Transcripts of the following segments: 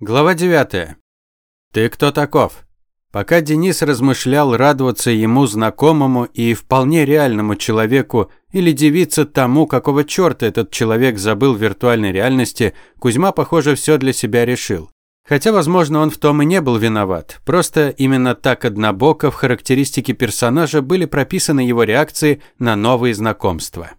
Глава 9. Ты кто таков? Пока Денис размышлял радоваться ему знакомому и вполне реальному человеку или дивиться тому, какого черта этот человек забыл в виртуальной реальности, Кузьма, похоже, все для себя решил. Хотя, возможно, он в том и не был виноват. Просто именно так однобоко в характеристике персонажа были прописаны его реакции на новые знакомства.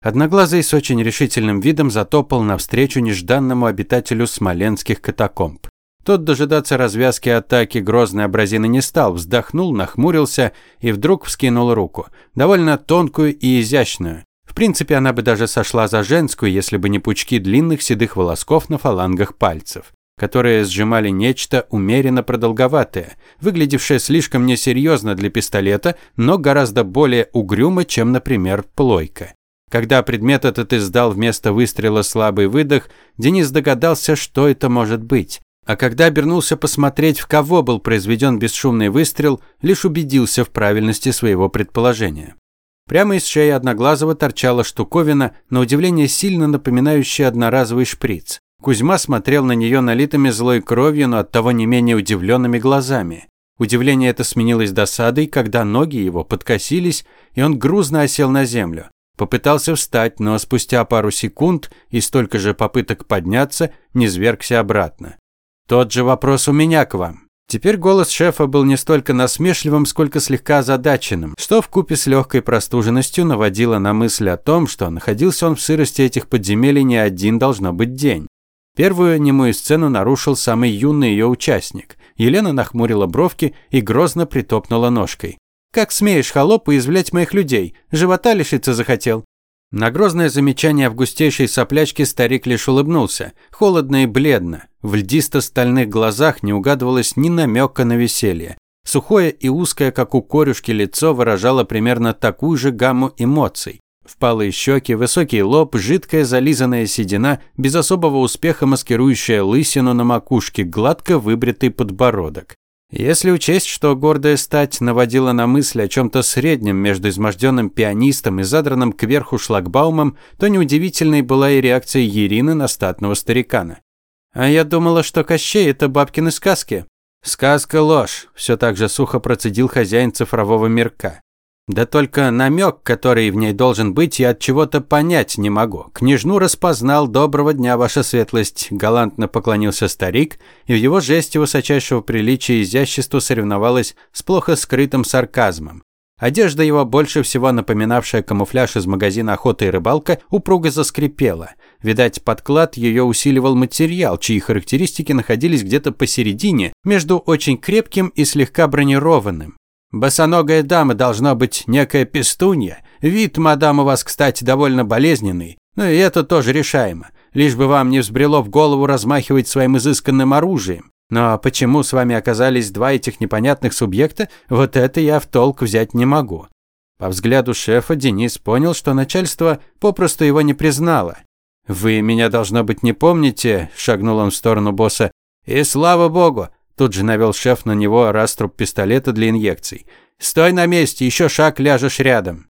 Одноглазый с очень решительным видом затопал навстречу нежданному обитателю смоленских катакомб. Тот дожидаться развязки атаки грозной абразины не стал, вздохнул, нахмурился и вдруг вскинул руку. Довольно тонкую и изящную. В принципе, она бы даже сошла за женскую, если бы не пучки длинных седых волосков на фалангах пальцев, которые сжимали нечто умеренно продолговатое, выглядевшее слишком несерьезно для пистолета, но гораздо более угрюмо, чем, например, плойка. Когда предмет этот издал вместо выстрела слабый выдох, Денис догадался, что это может быть. А когда обернулся посмотреть, в кого был произведен бесшумный выстрел, лишь убедился в правильности своего предположения. Прямо из шеи Одноглазого торчала штуковина, на удивление сильно напоминающая одноразовый шприц. Кузьма смотрел на нее налитыми злой кровью, но оттого не менее удивленными глазами. Удивление это сменилось досадой, когда ноги его подкосились, и он грузно осел на землю. Попытался встать, но спустя пару секунд и столько же попыток подняться, низвергся обратно. Тот же вопрос у меня к вам. Теперь голос шефа был не столько насмешливым, сколько слегка озадаченным, что вкупе с легкой простуженностью наводило на мысль о том, что находился он в сырости этих подземелий не один должно быть день. Первую немую сцену нарушил самый юный ее участник. Елена нахмурила бровки и грозно притопнула ножкой. Как смеешь, холоп, уязвлять моих людей? Живота лишиться захотел?» На грозное замечание в густейшей соплячке старик лишь улыбнулся, холодно и бледно. В льдисто-стальных глазах не угадывалось ни намека на веселье. Сухое и узкое, как у корюшки, лицо выражало примерно такую же гамму эмоций. Впалые щеки, высокий лоб, жидкая зализанная седина, без особого успеха маскирующая лысину на макушке, гладко выбритый подбородок. Если учесть, что гордая стать наводила на мысль о чем-то среднем между изможденным пианистом и задранным кверху шлагбаумом, то неудивительной была и реакция Ирины на статного старикана. «А я думала, что Кощей – это бабкины сказки». «Сказка – ложь», – все так же сухо процедил хозяин цифрового мирка. Да только намек, который в ней должен быть, я от чего-то понять не могу. Княжну распознал. Доброго дня, ваша светлость. Галантно поклонился старик, и в его жесте высочайшего приличия и изящества соревновалась с плохо скрытым сарказмом. Одежда его, больше всего напоминавшая камуфляж из магазина «Охота и рыбалка», упруго заскрипела. Видать, подклад ее усиливал материал, чьи характеристики находились где-то посередине, между очень крепким и слегка бронированным. Босоногая дама должна быть некая пестунья. Вид, мадам, у вас, кстати, довольно болезненный. Но и это тоже решаемо. Лишь бы вам не взбрело в голову размахивать своим изысканным оружием. Но почему с вами оказались два этих непонятных субъекта, вот это я в толк взять не могу. По взгляду шефа Денис понял, что начальство попросту его не признало. «Вы меня, должно быть, не помните», – шагнул он в сторону босса. «И слава богу, Тут же навел шеф на него раструб пистолета для инъекций. «Стой на месте, еще шаг ляжешь рядом».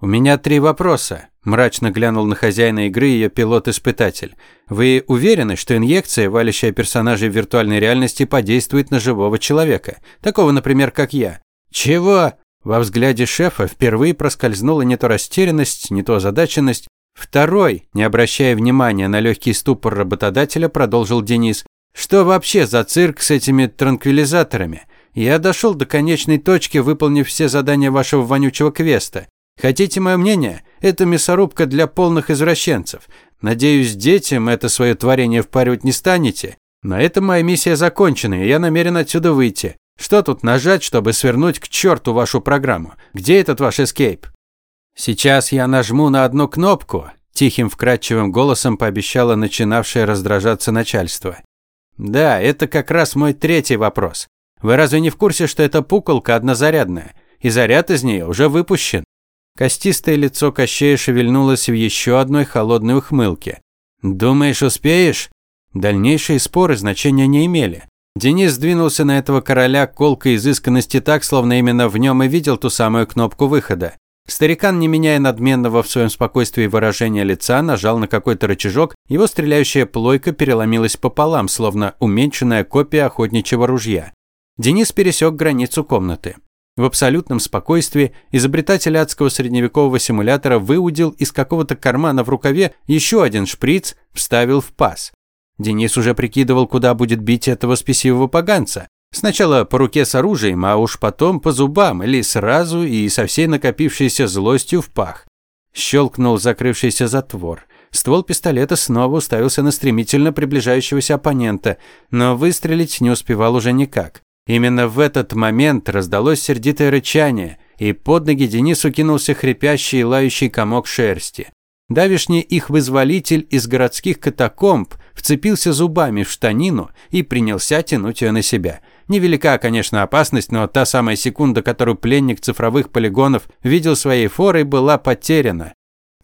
«У меня три вопроса», – мрачно глянул на хозяина игры ее пилот-испытатель. «Вы уверены, что инъекция, валящая персонажей виртуальной реальности, подействует на живого человека? Такого, например, как я?» «Чего?» Во взгляде шефа впервые проскользнула не то растерянность, не то озадаченность. Второй, не обращая внимания на легкий ступор работодателя, продолжил Денис. Что вообще за цирк с этими транквилизаторами? Я дошел до конечной точки, выполнив все задания вашего вонючего квеста. Хотите мое мнение? Это мясорубка для полных извращенцев. Надеюсь, детям это свое творение впаривать не станете. На этом моя миссия закончена, и я намерен отсюда выйти. Что тут нажать, чтобы свернуть к черту вашу программу? Где этот ваш эскейп? Сейчас я нажму на одну кнопку, тихим вкрадчивым голосом пообещало начинавшее раздражаться начальство. Да, это как раз мой третий вопрос. Вы разве не в курсе, что эта пуколка однозарядная? И заряд из нее уже выпущен. Костистое лицо Кощея шевельнулось в еще одной холодной ухмылке. «Думаешь, успеешь?» Дальнейшие споры значения не имели. Денис сдвинулся на этого короля колкой изысканности так, словно именно в нем и видел ту самую кнопку выхода. Старикан, не меняя надменного в своем спокойствии выражения лица, нажал на какой-то рычажок, его стреляющая плойка переломилась пополам, словно уменьшенная копия охотничьего ружья. Денис пересек границу комнаты. В абсолютном спокойствии изобретатель адского средневекового симулятора выудил из какого-то кармана в рукаве еще один шприц, вставил в паз. Денис уже прикидывал, куда будет бить этого спесивого поганца. Сначала по руке с оружием, а уж потом по зубам или сразу и со всей накопившейся злостью в пах. Щелкнул закрывшийся затвор. Ствол пистолета снова уставился на стремительно приближающегося оппонента, но выстрелить не успевал уже никак. Именно в этот момент раздалось сердитое рычание, и под ноги Денису кинулся хрипящий и лающий комок шерсти. Давишний их вызволитель из городских катакомб вцепился зубами в штанину и принялся тянуть ее на себя. Невелика, конечно, опасность, но та самая секунда, которую пленник цифровых полигонов видел своей форой, была потеряна.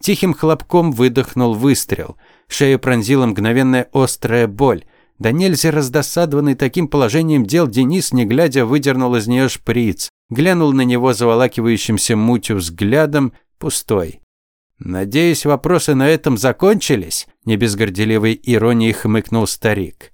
Тихим хлопком выдохнул выстрел. Шею пронзила мгновенная острая боль. Да нельзя раздосадованный таким положением дел, Денис, не глядя, выдернул из нее шприц. Глянул на него заволакивающимся мутью взглядом, пустой. «Надеюсь, вопросы на этом закончились?» – не без горделивой иронии хмыкнул старик.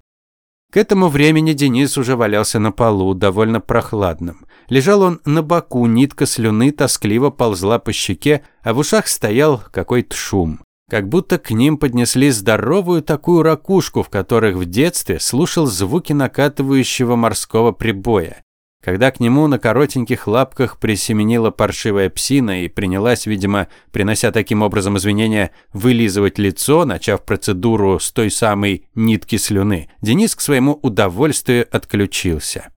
К этому времени Денис уже валялся на полу, довольно прохладным. Лежал он на боку, нитка слюны тоскливо ползла по щеке, а в ушах стоял какой-то шум. Как будто к ним поднесли здоровую такую ракушку, в которых в детстве слушал звуки накатывающего морского прибоя. Когда к нему на коротеньких лапках присеменила паршивая псина и принялась, видимо, принося таким образом извинения, вылизывать лицо, начав процедуру с той самой нитки слюны, Денис к своему удовольствию отключился.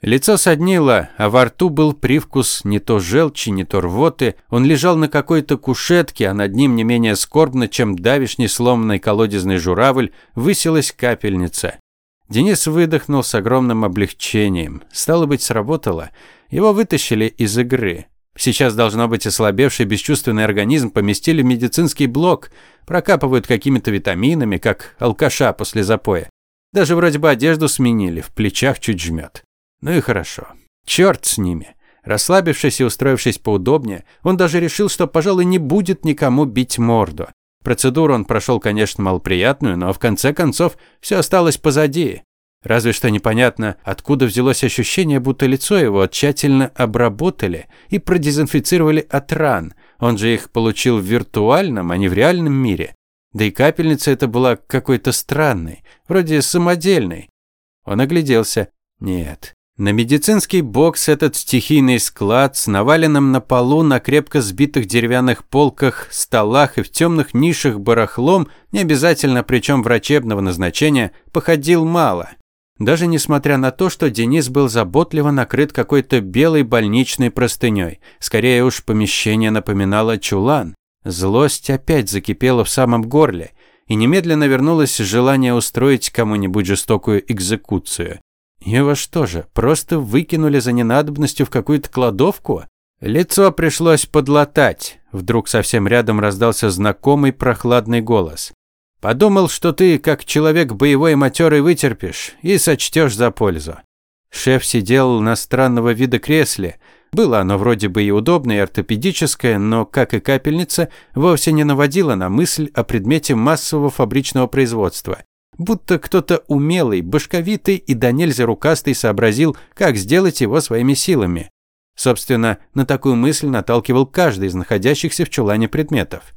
Лицо соднило, а во рту был привкус не то желчи, не то рвоты. Он лежал на какой-то кушетке, а над ним не менее скорбно, чем давишний сломанный колодезный журавль, высилась капельница. Денис выдохнул с огромным облегчением. Стало быть, сработало. Его вытащили из игры. Сейчас, должно быть, ослабевший бесчувственный организм поместили в медицинский блок, прокапывают какими-то витаминами, как алкаша после запоя. Даже вроде бы одежду сменили, в плечах чуть жмет. Ну и хорошо. Черт с ними. Расслабившись и устроившись поудобнее, он даже решил, что, пожалуй, не будет никому бить морду. Процедуру он прошел, конечно, малоприятную, но в конце концов все осталось позади. Разве что непонятно, откуда взялось ощущение, будто лицо его тщательно обработали и продезинфицировали от ран. Он же их получил в виртуальном, а не в реальном мире. Да и капельница эта была какой-то странной, вроде самодельной. Он огляделся. Нет, на медицинский бокс этот стихийный склад с наваленным на полу на крепко сбитых деревянных полках, столах и в темных нишах барахлом, не обязательно причем врачебного назначения, походил мало. Даже несмотря на то, что Денис был заботливо накрыт какой-то белой больничной простыней. Скорее уж помещение напоминало чулан. Злость опять закипела в самом горле, и немедленно вернулось желание устроить кому-нибудь жестокую экзекуцию. Его что же, просто выкинули за ненадобностью в какую-то кладовку? Лицо пришлось подлатать. Вдруг совсем рядом раздался знакомый прохладный голос. Подумал, что ты, как человек боевой матерый, вытерпишь и сочтешь за пользу. Шеф сидел на странного вида кресле. Было оно вроде бы и удобное, и ортопедическое, но, как и капельница, вовсе не наводило на мысль о предмете массового фабричного производства будто кто-то умелый, башковитый и до нельзя рукастый сообразил, как сделать его своими силами. Собственно, на такую мысль наталкивал каждый из находящихся в чулане предметов.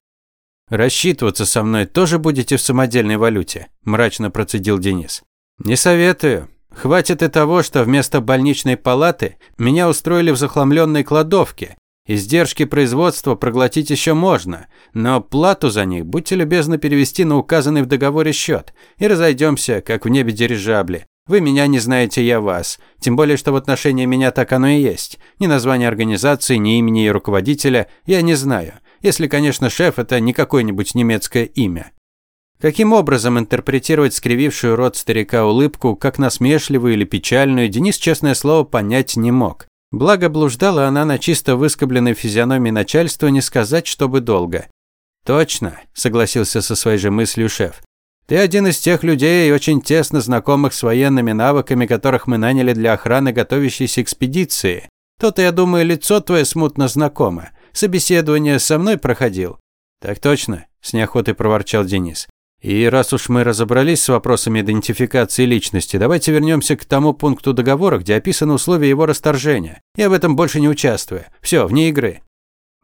«Рассчитываться со мной тоже будете в самодельной валюте?» – мрачно процедил Денис. «Не советую. Хватит и того, что вместо больничной палаты меня устроили в захламленной кладовке, Издержки производства проглотить еще можно, но плату за них будьте любезны перевести на указанный в договоре счет, и разойдемся, как в небе дирижабли. Вы меня не знаете, я вас. Тем более, что в отношении меня так оно и есть. Ни названия организации, ни имени ее руководителя я не знаю. Если, конечно, шеф – это не какое-нибудь немецкое имя. Каким образом интерпретировать скривившую рот старика улыбку, как насмешливую или печальную, Денис, честное слово, понять не мог. Благо блуждала она на чисто выскобленной физиономии начальства не сказать, чтобы долго. «Точно», – согласился со своей же мыслью шеф. «Ты один из тех людей, очень тесно знакомых с военными навыками, которых мы наняли для охраны готовящейся экспедиции. То-то, я думаю, лицо твое смутно знакомо. собеседование со мной проходил?» «Так точно», – с неохотой проворчал Денис. И раз уж мы разобрались с вопросами идентификации личности, давайте вернемся к тому пункту договора, где описаны условия его расторжения. Я в этом больше не участвую. Все, вне игры.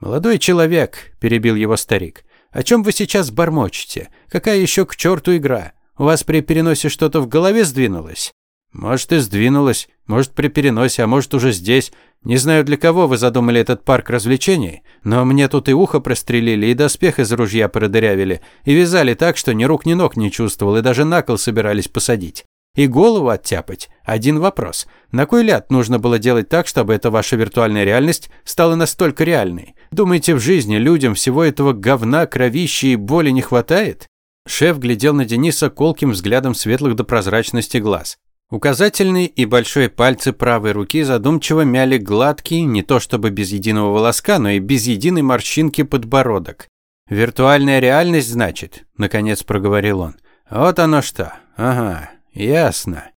Молодой человек, перебил его старик. О чем вы сейчас бормочете? Какая еще к черту игра? У вас при переносе что-то в голове сдвинулось? Может и сдвинулось, может при переносе, а может уже здесь. Не знаю, для кого вы задумали этот парк развлечений, но мне тут и ухо прострелили, и доспех из ружья продырявили, и вязали так, что ни рук, ни ног не чувствовал, и даже на кол собирались посадить. И голову оттяпать. Один вопрос. На кой ляд нужно было делать так, чтобы эта ваша виртуальная реальность стала настолько реальной? Думаете, в жизни людям всего этого говна, кровищи и боли не хватает? Шеф глядел на Дениса колким взглядом светлых до прозрачности глаз. Указательный и большой пальцы правой руки задумчиво мяли гладкий, не то чтобы без единого волоска, но и без единой морщинки подбородок. «Виртуальная реальность, значит?» – наконец проговорил он. «Вот оно что. Ага, ясно.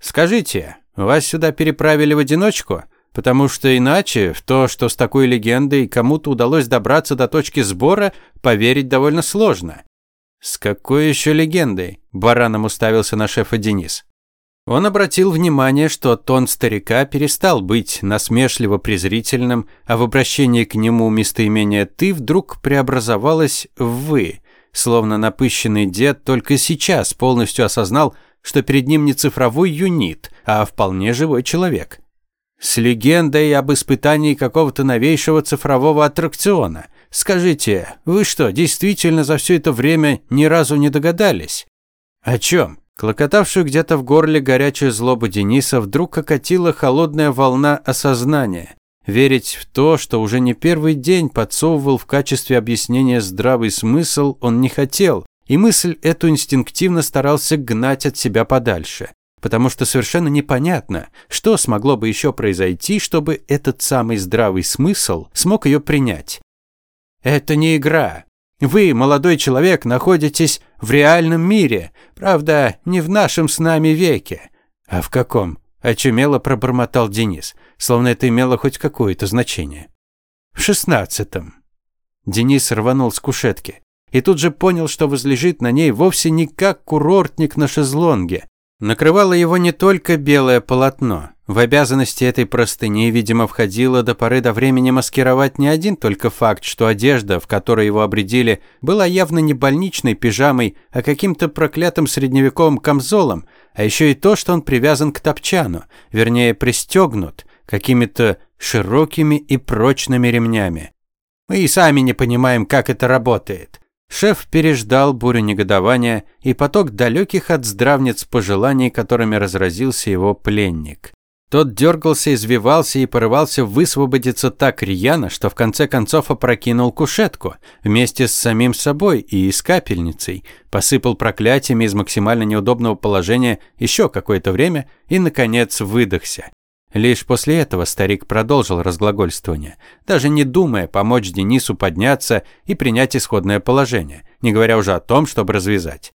Скажите, вас сюда переправили в одиночку? Потому что иначе в то, что с такой легендой кому-то удалось добраться до точки сбора, поверить довольно сложно». «С какой еще легендой?» – бараном уставился на шефа Денис. Он обратил внимание, что тон старика перестал быть насмешливо-презрительным, а в обращении к нему местоимение «ты» вдруг преобразовалось в «вы», словно напыщенный дед только сейчас полностью осознал, что перед ним не цифровой юнит, а вполне живой человек. С легендой об испытании какого-то новейшего цифрового аттракциона. Скажите, вы что, действительно за все это время ни разу не догадались? О чем? Клокотавшую где-то в горле горячую злобу Дениса вдруг окатила холодная волна осознания. Верить в то, что уже не первый день подсовывал в качестве объяснения здравый смысл, он не хотел, и мысль эту инстинктивно старался гнать от себя подальше. Потому что совершенно непонятно, что смогло бы еще произойти, чтобы этот самый здравый смысл смог ее принять. «Это не игра. Вы, молодой человек, находитесь в реальном мире, правда, не в нашем с нами веке. А в каком? Очумело пробормотал Денис, словно это имело хоть какое-то значение. В шестнадцатом. Денис рванул с кушетки и тут же понял, что возлежит на ней вовсе не как курортник на шезлонге. Накрывало его не только белое полотно, в обязанности этой простыни, видимо, входило до поры до времени маскировать не один только факт, что одежда, в которой его обредили, была явно не больничной пижамой, а каким-то проклятым средневековым камзолом, а еще и то, что он привязан к топчану, вернее, пристегнут какими-то широкими и прочными ремнями. Мы и сами не понимаем, как это работает. Шеф переждал бурю негодования и поток далеких от здравниц пожеланий, которыми разразился его пленник. Тот дергался, извивался и порывался высвободиться так рьяно, что в конце концов опрокинул кушетку вместе с самим собой и с капельницей, посыпал проклятиями из максимально неудобного положения еще какое-то время и, наконец, выдохся. Лишь после этого старик продолжил разглагольствование, даже не думая помочь Денису подняться и принять исходное положение, не говоря уже о том, чтобы развязать.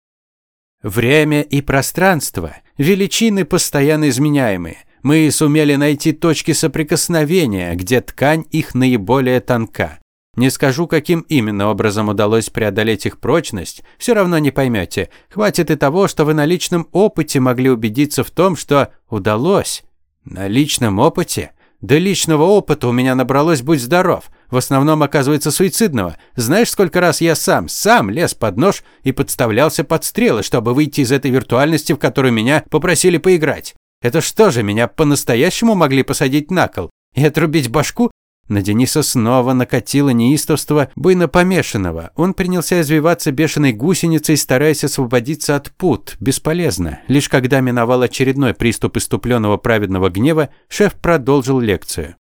Время и пространство – величины постоянно изменяемые, мы сумели найти точки соприкосновения, где ткань их наиболее тонка. Не скажу, каким именно образом удалось преодолеть их прочность, все равно не поймете. Хватит и того, что вы на личном опыте могли убедиться в том, что удалось. На личном опыте? Да личного опыта у меня набралось, будь здоров. В основном, оказывается, суицидного. Знаешь, сколько раз я сам, сам лез под нож и подставлялся под стрелы, чтобы выйти из этой виртуальности, в которую меня попросили поиграть. Это что же, меня по-настоящему могли посадить на кол и отрубить башку? На Дениса снова накатило неистовство буйно помешанного. Он принялся извиваться бешеной гусеницей, стараясь освободиться от пут. Бесполезно. Лишь когда миновал очередной приступ иступленного праведного гнева, шеф продолжил лекцию.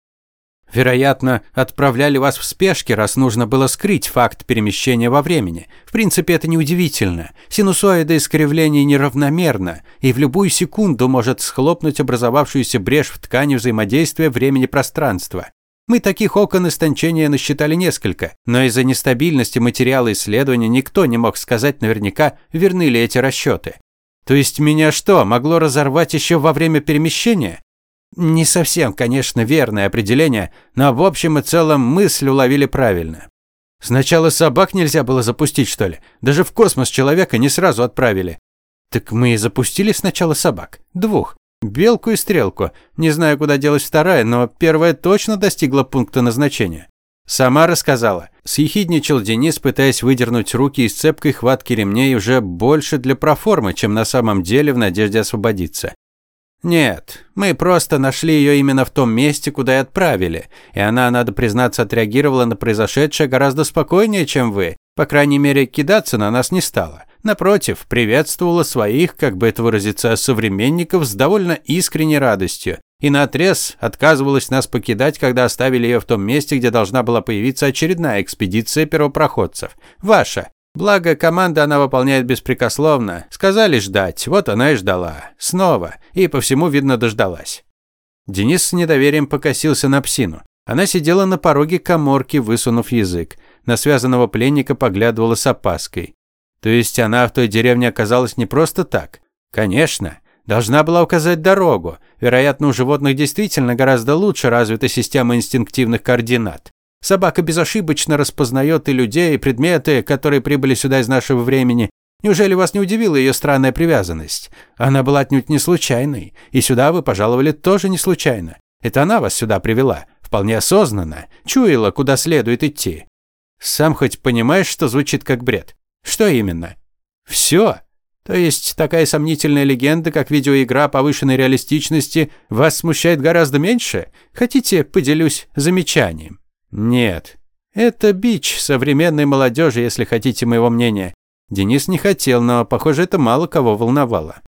Вероятно, отправляли вас в спешке, раз нужно было скрыть факт перемещения во времени. В принципе, это неудивительно. Синусоида искривлений неравномерно, и в любую секунду может схлопнуть образовавшуюся брешь в ткани взаимодействия времени-пространства. Мы таких окон истончения насчитали несколько, но из-за нестабильности материала исследования никто не мог сказать наверняка, верны ли эти расчеты. То есть меня что, могло разорвать еще во время перемещения? Не совсем, конечно, верное определение, но в общем и целом мысль уловили правильно. Сначала собак нельзя было запустить, что ли? Даже в космос человека не сразу отправили. Так мы и запустили сначала собак. Двух. Белку и стрелку. Не знаю, куда делась вторая, но первая точно достигла пункта назначения. Сама рассказала. Съехидничал Денис, пытаясь выдернуть руки из цепкой хватки ремней уже больше для проформы, чем на самом деле в надежде освободиться. «Нет, мы просто нашли ее именно в том месте, куда и отправили, и она, надо признаться, отреагировала на произошедшее гораздо спокойнее, чем вы. По крайней мере, кидаться на нас не стала. Напротив, приветствовала своих, как бы это выразиться, современников с довольно искренней радостью. И наотрез отказывалась нас покидать, когда оставили ее в том месте, где должна была появиться очередная экспедиция первопроходцев. Ваша. Благо, команда она выполняет беспрекословно. Сказали ждать, вот она и ждала. Снова. И по всему, видно, дождалась. Денис с недоверием покосился на псину. Она сидела на пороге коморки, высунув язык. На связанного пленника поглядывала с опаской. То есть она в той деревне оказалась не просто так? Конечно. Должна была указать дорогу. Вероятно, у животных действительно гораздо лучше развита система инстинктивных координат. Собака безошибочно распознает и людей, и предметы, которые прибыли сюда из нашего времени. Неужели вас не удивила ее странная привязанность? Она была отнюдь не случайной, и сюда вы пожаловали тоже не случайно. Это она вас сюда привела, вполне осознанно, чуяла, куда следует идти. Сам хоть понимаешь, что звучит как бред? Что именно? Все. То есть такая сомнительная легенда, как видеоигра повышенной реалистичности, вас смущает гораздо меньше? Хотите, поделюсь замечанием? Нет. Это бич современной молодежи, если хотите моего мнения. Денис не хотел, но, похоже, это мало кого волновало.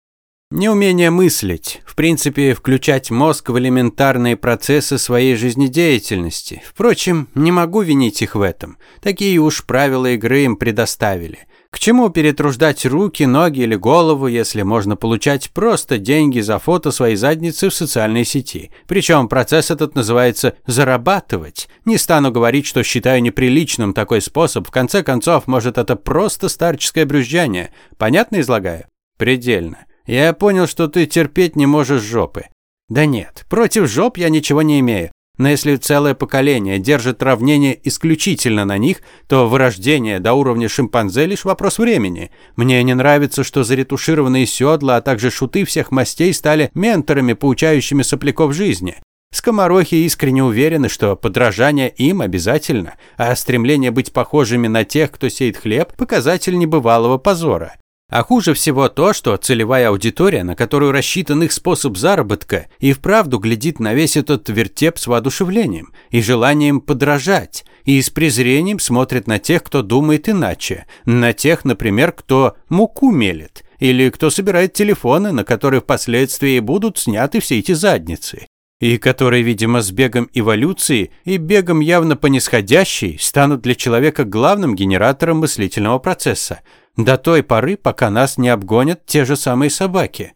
Неумение мыслить, в принципе, включать мозг в элементарные процессы своей жизнедеятельности. Впрочем, не могу винить их в этом. Такие уж правила игры им предоставили. К чему перетруждать руки, ноги или голову, если можно получать просто деньги за фото своей задницы в социальной сети? Причем процесс этот называется «зарабатывать». Не стану говорить, что считаю неприличным такой способ. В конце концов, может, это просто старческое брюзжание. Понятно излагаю? Предельно. Я понял, что ты терпеть не можешь жопы. Да нет, против жоп я ничего не имею. Но если целое поколение держит равнение исключительно на них, то вырождение до уровня шимпанзе лишь вопрос времени. Мне не нравится, что заретушированные седла, а также шуты всех мастей стали менторами, поучающими сопляков жизни. Скоморохи искренне уверены, что подражание им обязательно, а стремление быть похожими на тех, кто сеет хлеб – показатель небывалого позора. А хуже всего то, что целевая аудитория, на которую рассчитан их способ заработка, и вправду глядит на весь этот вертеп с воодушевлением и желанием подражать, и с презрением смотрит на тех, кто думает иначе, на тех, например, кто муку мелет, или кто собирает телефоны, на которые впоследствии будут сняты все эти задницы и которые, видимо, с бегом эволюции и бегом явно по нисходящей станут для человека главным генератором мыслительного процесса – до той поры, пока нас не обгонят те же самые собаки.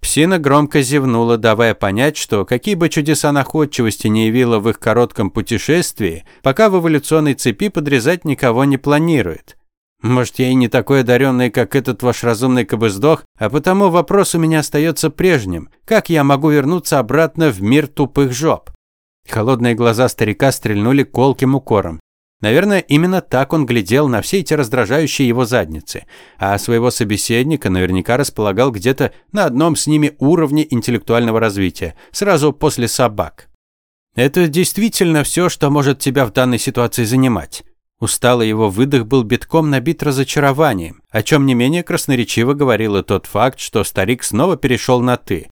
Псина громко зевнула, давая понять, что какие бы чудеса находчивости не явила в их коротком путешествии, пока в эволюционной цепи подрезать никого не планирует. Может, я и не такой одаренный, как этот ваш разумный кобыздох, а потому вопрос у меня остается прежним. Как я могу вернуться обратно в мир тупых жоп? Холодные глаза старика стрельнули колким укором. Наверное, именно так он глядел на все эти раздражающие его задницы, а своего собеседника наверняка располагал где-то на одном с ними уровне интеллектуального развития, сразу после собак. Это действительно все, что может тебя в данной ситуации занимать. Усталый его выдох был битком набит разочарованием, о чем не менее красноречиво говорил и тот факт, что старик снова перешел на «ты».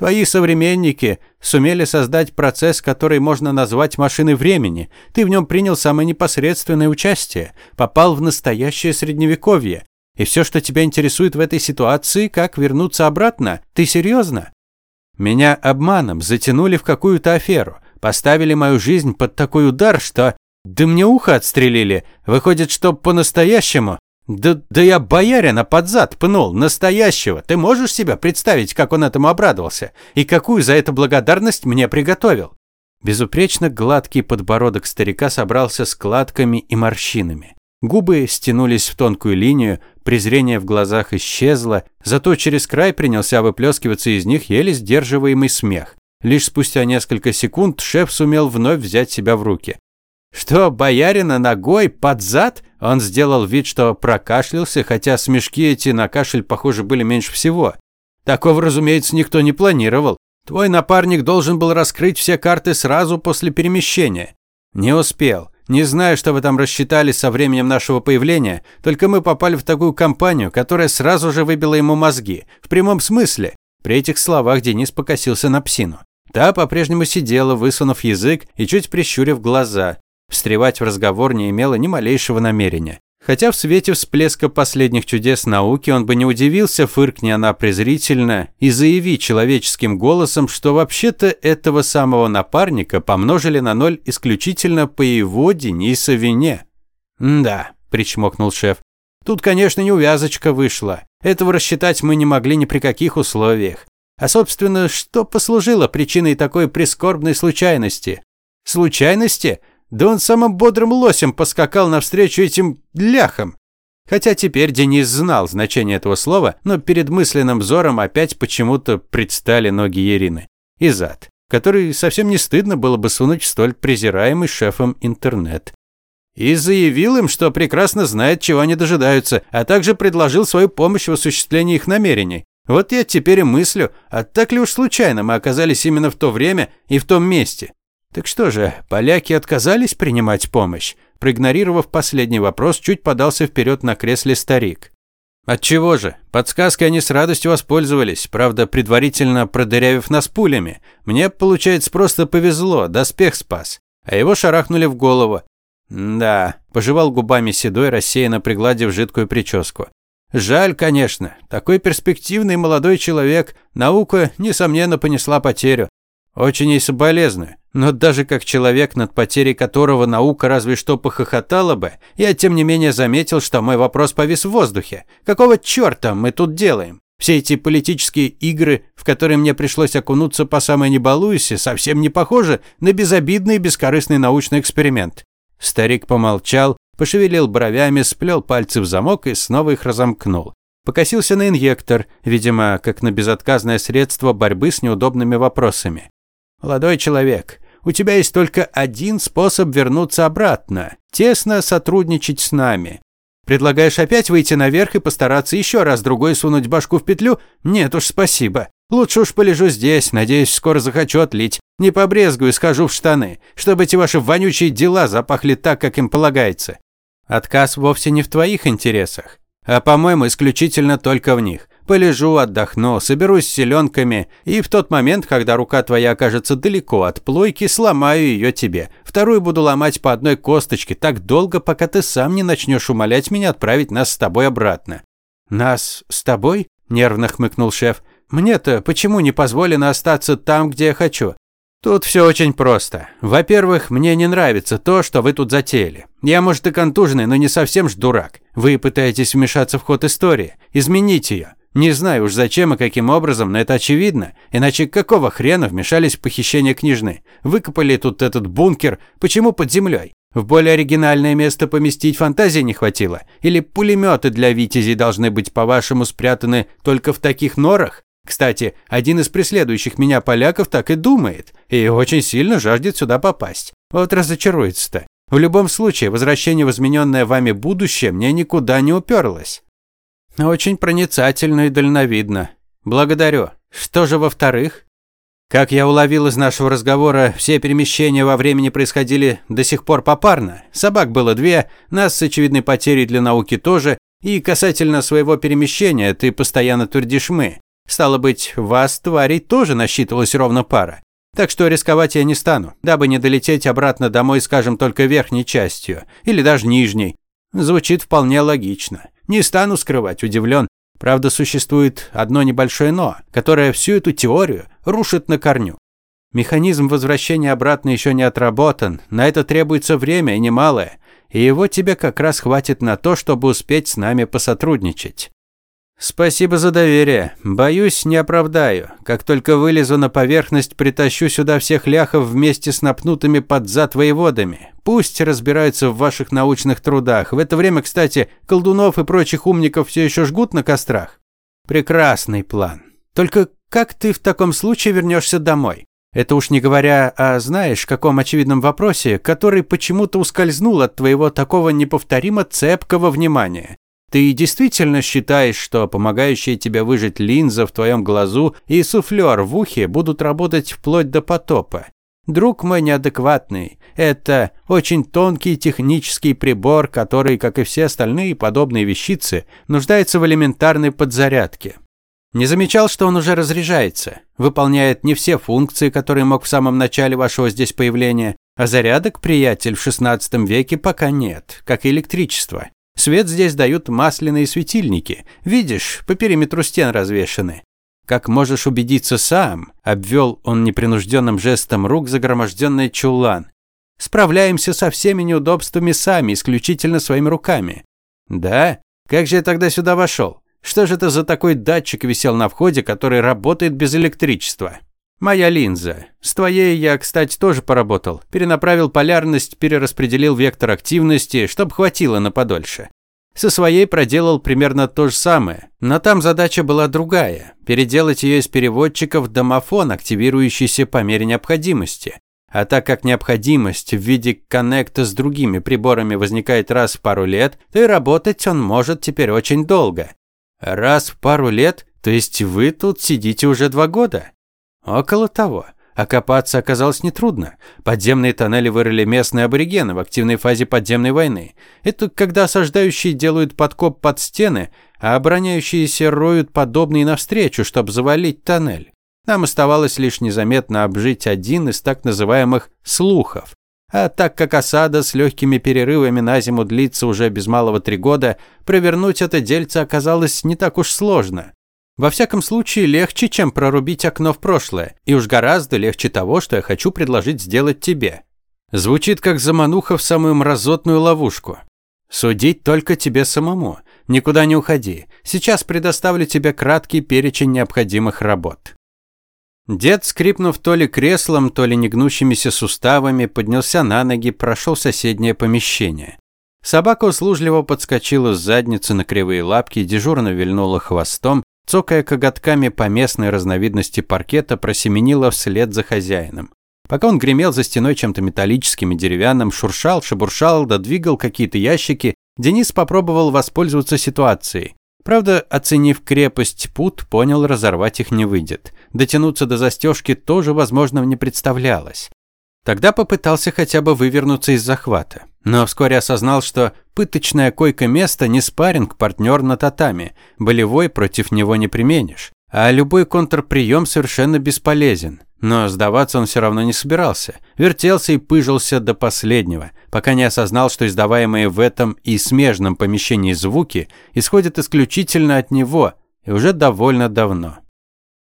Твои современники сумели создать процесс, который можно назвать машиной времени. Ты в нем принял самое непосредственное участие, попал в настоящее средневековье. И все, что тебя интересует в этой ситуации, как вернуться обратно? Ты серьезно? Меня обманом затянули в какую-то аферу, поставили мою жизнь под такой удар, что... Да мне ухо отстрелили. Выходит, что по-настоящему да, да я боярина под зад пнул, настоящего. Ты можешь себя представить, как он этому обрадовался? И какую за это благодарность мне приготовил? Безупречно гладкий подбородок старика собрался складками и морщинами. Губы стянулись в тонкую линию, презрение в глазах исчезло, зато через край принялся выплескиваться из них еле сдерживаемый смех. Лишь спустя несколько секунд шеф сумел вновь взять себя в руки. «Что, боярина ногой под зад?» Он сделал вид, что прокашлялся, хотя смешки эти на кашель, похоже, были меньше всего. Такого, разумеется, никто не планировал. Твой напарник должен был раскрыть все карты сразу после перемещения. Не успел. Не знаю, что вы там рассчитали со временем нашего появления, только мы попали в такую компанию, которая сразу же выбила ему мозги. В прямом смысле. При этих словах Денис покосился на псину. Та по-прежнему сидела, высунув язык и чуть прищурив глаза. Встревать в разговор не имела ни малейшего намерения. Хотя в свете всплеска последних чудес науки он бы не удивился, фыркни она презрительно, и заяви человеческим голосом, что вообще-то этого самого напарника помножили на ноль исключительно по его Дениса вине. «Да», – причмокнул шеф, – «тут, конечно, неувязочка вышла. Этого рассчитать мы не могли ни при каких условиях. А, собственно, что послужило причиной такой прискорбной случайности? Случайности? Да он самым бодрым лосем поскакал навстречу этим ляхам. Хотя теперь Денис знал значение этого слова, но перед мысленным взором опять почему-то предстали ноги Ирины. И зад, который совсем не стыдно было бы сунуть в столь презираемый шефом интернет. И заявил им, что прекрасно знает, чего они дожидаются, а также предложил свою помощь в осуществлении их намерений. Вот я теперь и мыслю, а так ли уж случайно мы оказались именно в то время и в том месте? Так что же, поляки отказались принимать помощь? Проигнорировав последний вопрос, чуть подался вперед на кресле старик. Отчего же? Подсказкой они с радостью воспользовались, правда, предварительно продырявив нас пулями. Мне, получается, просто повезло, доспех спас. А его шарахнули в голову. Да, пожевал губами седой, рассеянно пригладив жидкую прическу. Жаль, конечно. Такой перспективный молодой человек. Наука, несомненно, понесла потерю. Очень ей соболезную. Но даже как человек, над потерей которого наука разве что похохотала бы, я тем не менее заметил, что мой вопрос повис в воздухе. Какого черта мы тут делаем? Все эти политические игры, в которые мне пришлось окунуться по самой не совсем не похожи на безобидный и бескорыстный научный эксперимент. Старик помолчал, пошевелил бровями, сплел пальцы в замок и снова их разомкнул. Покосился на инъектор, видимо, как на безотказное средство борьбы с неудобными вопросами. «Молодой человек, у тебя есть только один способ вернуться обратно – тесно сотрудничать с нами. Предлагаешь опять выйти наверх и постараться еще раз другой сунуть башку в петлю? Нет уж, спасибо. Лучше уж полежу здесь, надеюсь, скоро захочу отлить. Не побрезгую, схожу в штаны, чтобы эти ваши вонючие дела запахли так, как им полагается. Отказ вовсе не в твоих интересах, а, по-моему, исключительно только в них. Полежу, отдохну, соберусь с селенками, и в тот момент, когда рука твоя окажется далеко от плойки, сломаю ее тебе. Вторую буду ломать по одной косточке так долго, пока ты сам не начнешь умолять меня отправить нас с тобой обратно». «Нас с тобой?» – нервно хмыкнул шеф. «Мне-то почему не позволено остаться там, где я хочу? Тут все очень просто. Во-первых, мне не нравится то, что вы тут затеяли. Я, может, и контуженный, но не совсем ж дурак. Вы пытаетесь вмешаться в ход истории, изменить ее. Не знаю уж зачем и каким образом, но это очевидно. Иначе какого хрена вмешались в похищение княжны? Выкопали тут этот бункер. Почему под землей? В более оригинальное место поместить фантазии не хватило? Или пулеметы для витязей должны быть, по-вашему, спрятаны только в таких норах? Кстати, один из преследующих меня поляков так и думает, и очень сильно жаждет сюда попасть. Вот разочаруется-то. В любом случае, возвращение в измененное вами будущее мне никуда не уперлось. Очень проницательно и дальновидно. Благодарю. Что же во-вторых? Как я уловил из нашего разговора, все перемещения во времени происходили до сих пор попарно. Собак было две, нас с очевидной потерей для науки тоже, и касательно своего перемещения ты постоянно твердишь «мы». Стало быть, вас, тварей, тоже насчитывалась ровно пара. Так что рисковать я не стану, дабы не долететь обратно домой, скажем, только верхней частью, или даже нижней. Звучит вполне логично. Не стану скрывать, удивлен. Правда, существует одно небольшое «но», которое всю эту теорию рушит на корню. Механизм возвращения обратно еще не отработан, на это требуется время и немалое, и его тебе как раз хватит на то, чтобы успеть с нами посотрудничать. «Спасибо за доверие. Боюсь, не оправдаю. Как только вылезу на поверхность, притащу сюда всех ляхов вместе с напнутыми под зад воеводами. Пусть разбираются в ваших научных трудах. В это время, кстати, колдунов и прочих умников все еще жгут на кострах. Прекрасный план. Только как ты в таком случае вернешься домой? Это уж не говоря о, знаешь, каком очевидном вопросе, который почему-то ускользнул от твоего такого неповторимо цепкого внимания. Ты действительно считаешь, что помогающие тебе выжить линза в твоем глазу и суфлер в ухе будут работать вплоть до потопа? Друг мой неадекватный, это очень тонкий технический прибор, который, как и все остальные подобные вещицы, нуждается в элементарной подзарядке. Не замечал, что он уже разряжается, выполняет не все функции, которые мог в самом начале вашего здесь появления, а зарядок, приятель, в 16 веке пока нет, как и электричество. Свет здесь дают масляные светильники, видишь, по периметру стен развешаны. Как можешь убедиться сам, обвел он непринужденным жестом рук загроможденный чулан. Справляемся со всеми неудобствами сами, исключительно своими руками. Да? Как же я тогда сюда вошел? Что же это за такой датчик висел на входе, который работает без электричества? Моя линза. С твоей я, кстати, тоже поработал. Перенаправил полярность, перераспределил вектор активности, чтобы хватило на подольше. Со своей проделал примерно то же самое, но там задача была другая – переделать ее из переводчика в домофон, активирующийся по мере необходимости. А так как необходимость в виде коннекта с другими приборами возникает раз в пару лет, то и работать он может теперь очень долго. Раз в пару лет? То есть вы тут сидите уже два года? Около того. Окопаться оказалось нетрудно. Подземные тоннели вырыли местные аборигены в активной фазе подземной войны. Это когда осаждающие делают подкоп под стены, а обороняющиеся роют подобные навстречу, чтобы завалить тоннель. Нам оставалось лишь незаметно обжить один из так называемых «слухов». А так как осада с легкими перерывами на зиму длится уже без малого три года, провернуть это дельце оказалось не так уж сложно. Во всяком случае, легче, чем прорубить окно в прошлое, и уж гораздо легче того, что я хочу предложить сделать тебе. Звучит как замануха в самую мразотную ловушку. Судить только тебе самому. Никуда не уходи. Сейчас предоставлю тебе краткий перечень необходимых работ. Дед, скрипнув то ли креслом, то ли негнущимися суставами, поднялся на ноги, прошел соседнее помещение. Собака услужливо подскочила с задницы на кривые лапки, дежурно вильнула хвостом, цокая коготками по местной разновидности паркета, просеменила вслед за хозяином. Пока он гремел за стеной чем-то металлическим и деревянным, шуршал, шебуршал, додвигал какие-то ящики, Денис попробовал воспользоваться ситуацией. Правда, оценив крепость пут, понял, разорвать их не выйдет. Дотянуться до застежки тоже возможным не представлялось. Тогда попытался хотя бы вывернуться из захвата. Но вскоре осознал, что пыточная койка-место не спарринг-партнер на татами. Болевой против него не применишь. А любой контрприем совершенно бесполезен. Но сдаваться он все равно не собирался. Вертелся и пыжился до последнего, пока не осознал, что издаваемые в этом и смежном помещении звуки исходят исключительно от него, и уже довольно давно.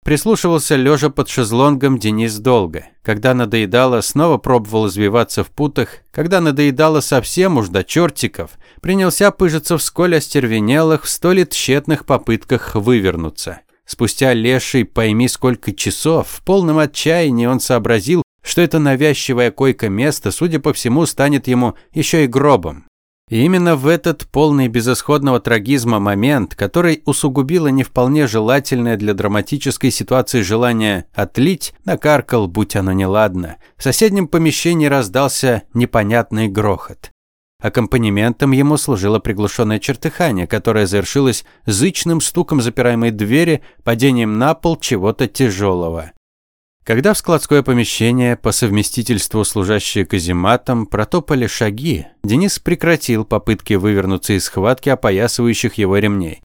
Прислушивался лежа под шезлонгом Денис долго. Когда надоедало, снова пробовал извиваться в путах. Когда надоедало совсем уж до чертиков, принялся пыжиться в сколь остервенелых, в столь тщетных попытках вывернуться. Спустя леший пойми сколько часов, в полном отчаянии он сообразил, что это навязчивое койко-место, судя по всему, станет ему еще и гробом. И именно в этот полный безысходного трагизма момент, который усугубило не вполне желательное для драматической ситуации желание отлить, накаркал, будь оно неладно. В соседнем помещении раздался непонятный грохот. Аккомпанементом ему служило приглушенное чертыхание, которое завершилось зычным стуком запираемой двери, падением на пол чего-то тяжелого. Когда в складское помещение, по совместительству служащие казематом, протопали шаги, Денис прекратил попытки вывернуться из схватки опоясывающих его ремней.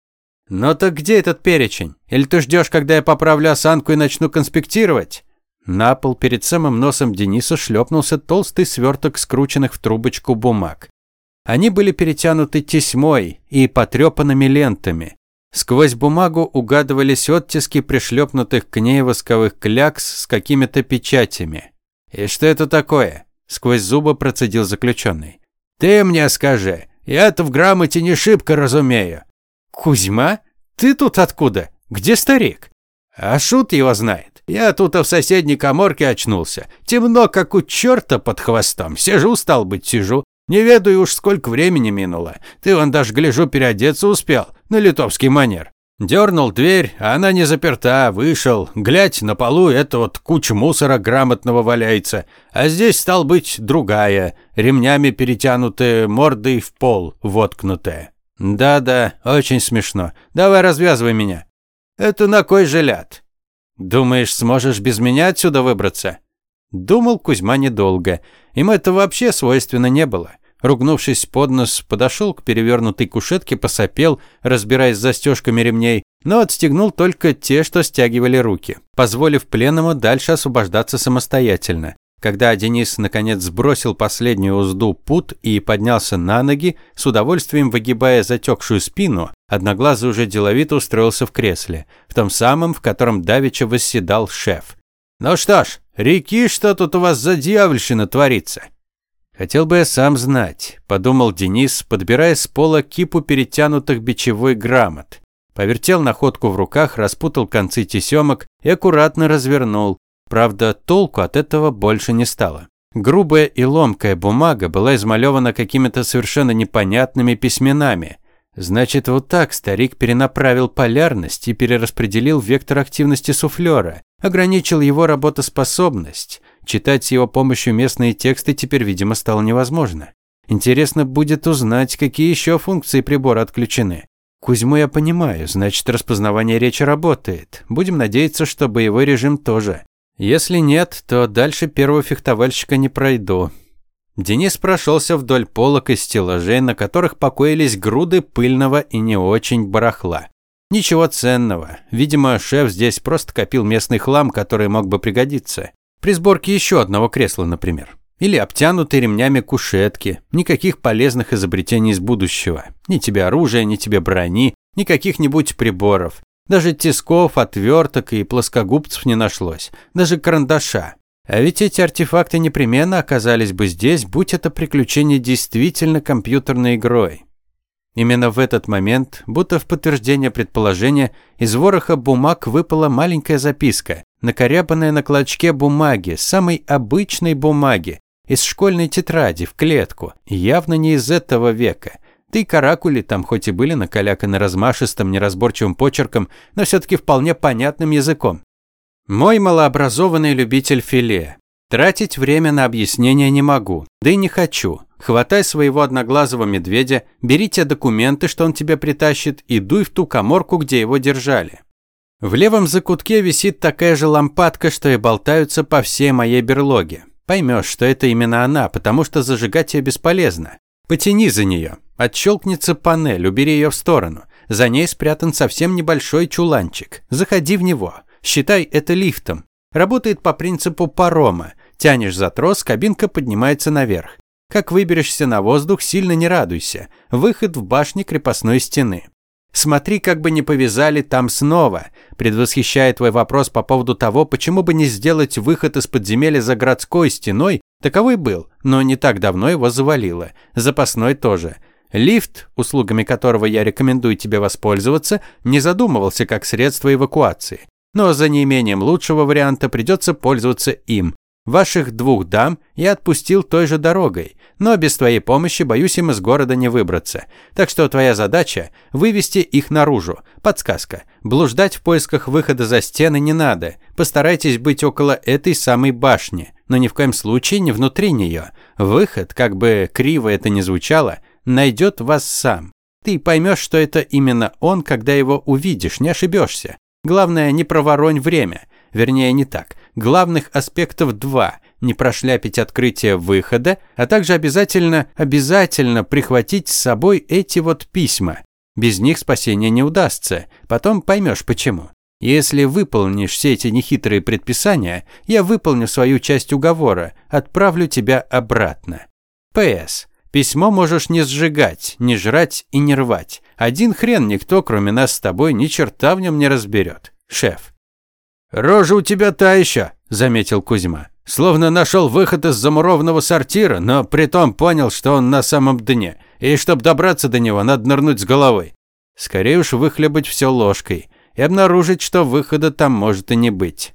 «Ну так где этот перечень? Или ты ждешь, когда я поправлю осанку и начну конспектировать?» На пол перед самым носом Дениса шлепнулся толстый сверток скрученных в трубочку бумаг. Они были перетянуты тесьмой и потрепанными лентами. Сквозь бумагу угадывались оттиски пришлепнутых к ней восковых клякс с какими-то печатями. «И что это такое?» – сквозь зубы процедил заключенный. «Ты мне скажи, я-то в грамоте не шибко разумею». «Кузьма? Ты тут откуда? Где старик?» «А шут его знает. Я тут в соседней коморке очнулся. Темно, как у черта под хвостом. Сижу, стал быть, сижу. Не ведаю уж, сколько времени минуло. Ты вон даже, гляжу, переодеться успел, на литовский манер. Дернул дверь, а она не заперта, вышел. Глядь, на полу это вот куча мусора грамотного валяется. А здесь, стал быть, другая, ремнями перетянутая, мордой в пол воткнутая. Да-да, очень смешно. Давай развязывай меня. Это на кой же ляд? Думаешь, сможешь без меня отсюда выбраться? Думал Кузьма недолго. Им это вообще свойственно не было. Ругнувшись под нос, подошел к перевернутой кушетке, посопел, разбираясь с застежками ремней, но отстегнул только те, что стягивали руки, позволив пленному дальше освобождаться самостоятельно. Когда Денис наконец сбросил последнюю узду пут и поднялся на ноги, с удовольствием выгибая затекшую спину, одноглазый уже деловито устроился в кресле, в том самом, в котором давеча восседал шеф. «Ну что ж, реки, что тут у вас за дьявольщина творится?» «Хотел бы я сам знать», – подумал Денис, подбирая с пола кипу перетянутых бичевой грамот. Повертел находку в руках, распутал концы тесемок и аккуратно развернул. Правда, толку от этого больше не стало. Грубая и ломкая бумага была измалевана какими-то совершенно непонятными письменами. Значит, вот так старик перенаправил полярность и перераспределил вектор активности суфлера, ограничил его работоспособность. Читать с его помощью местные тексты теперь, видимо, стало невозможно. Интересно будет узнать, какие еще функции прибора отключены. Кузьму я понимаю, значит, распознавание речи работает. Будем надеяться, что боевой режим тоже. Если нет, то дальше первого фехтовальщика не пройду. Денис прошелся вдоль полок и стеллажей, на которых покоились груды пыльного и не очень барахла. Ничего ценного. Видимо, шеф здесь просто копил местный хлам, который мог бы пригодиться. При сборке еще одного кресла, например. Или обтянутые ремнями кушетки. Никаких полезных изобретений из будущего. Ни тебе оружия, ни тебе брони, ни каких-нибудь приборов. Даже тисков, отверток и плоскогубцев не нашлось. Даже карандаша. А ведь эти артефакты непременно оказались бы здесь, будь это приключение действительно компьютерной игрой. Именно в этот момент, будто в подтверждение предположения, из вороха бумаг выпала маленькая записка, накорябанная на клочке бумаги, самой обычной бумаги, из школьной тетради в клетку, явно не из этого века. Да и каракули там хоть и были накаляканы размашистым, неразборчивым почерком, но все-таки вполне понятным языком. Мой малообразованный любитель филе. Тратить время на объяснение не могу, да и не хочу. Хватай своего одноглазого медведя, бери те документы, что он тебе притащит, и дуй в ту коморку, где его держали. В левом закутке висит такая же лампадка, что и болтаются по всей моей берлоге. Поймешь, что это именно она, потому что зажигать ее бесполезно. Потяни за нее. Отщелкнется панель, убери ее в сторону. За ней спрятан совсем небольшой чуланчик. Заходи в него. Считай это лифтом. Работает по принципу парома. Тянешь за трос, кабинка поднимается наверх. Как выберешься на воздух, сильно не радуйся. Выход в башне крепостной стены. Смотри, как бы не повязали там снова. Предвосхищая твой вопрос по поводу того, почему бы не сделать выход из подземелья за городской стеной, таковой был, но не так давно его завалило. Запасной тоже. Лифт, услугами которого я рекомендую тебе воспользоваться, не задумывался как средство эвакуации. Но за неимением лучшего варианта придется пользоваться им. Ваших двух дам я отпустил той же дорогой, но без твоей помощи, боюсь, им из города не выбраться. Так что твоя задача – вывести их наружу. Подсказка. Блуждать в поисках выхода за стены не надо. Постарайтесь быть около этой самой башни, но ни в коем случае не внутри нее. Выход, как бы криво это ни звучало, найдет вас сам. Ты поймешь, что это именно он, когда его увидишь, не ошибешься. Главное, не проворонь время – Вернее, не так. Главных аспектов два. Не прошляпить открытие выхода, а также обязательно, обязательно прихватить с собой эти вот письма. Без них спасение не удастся. Потом поймешь почему. Если выполнишь все эти нехитрые предписания, я выполню свою часть уговора, отправлю тебя обратно. П.С. Письмо можешь не сжигать, не жрать и не рвать. Один хрен никто, кроме нас с тобой, ни черта в нем не разберет. Шеф. «Рожа у тебя та еще», – заметил Кузьма. Словно нашел выход из замурованного сортира, но притом понял, что он на самом дне, и чтобы добраться до него, надо нырнуть с головой. Скорее уж выхлебать все ложкой и обнаружить, что выхода там может и не быть.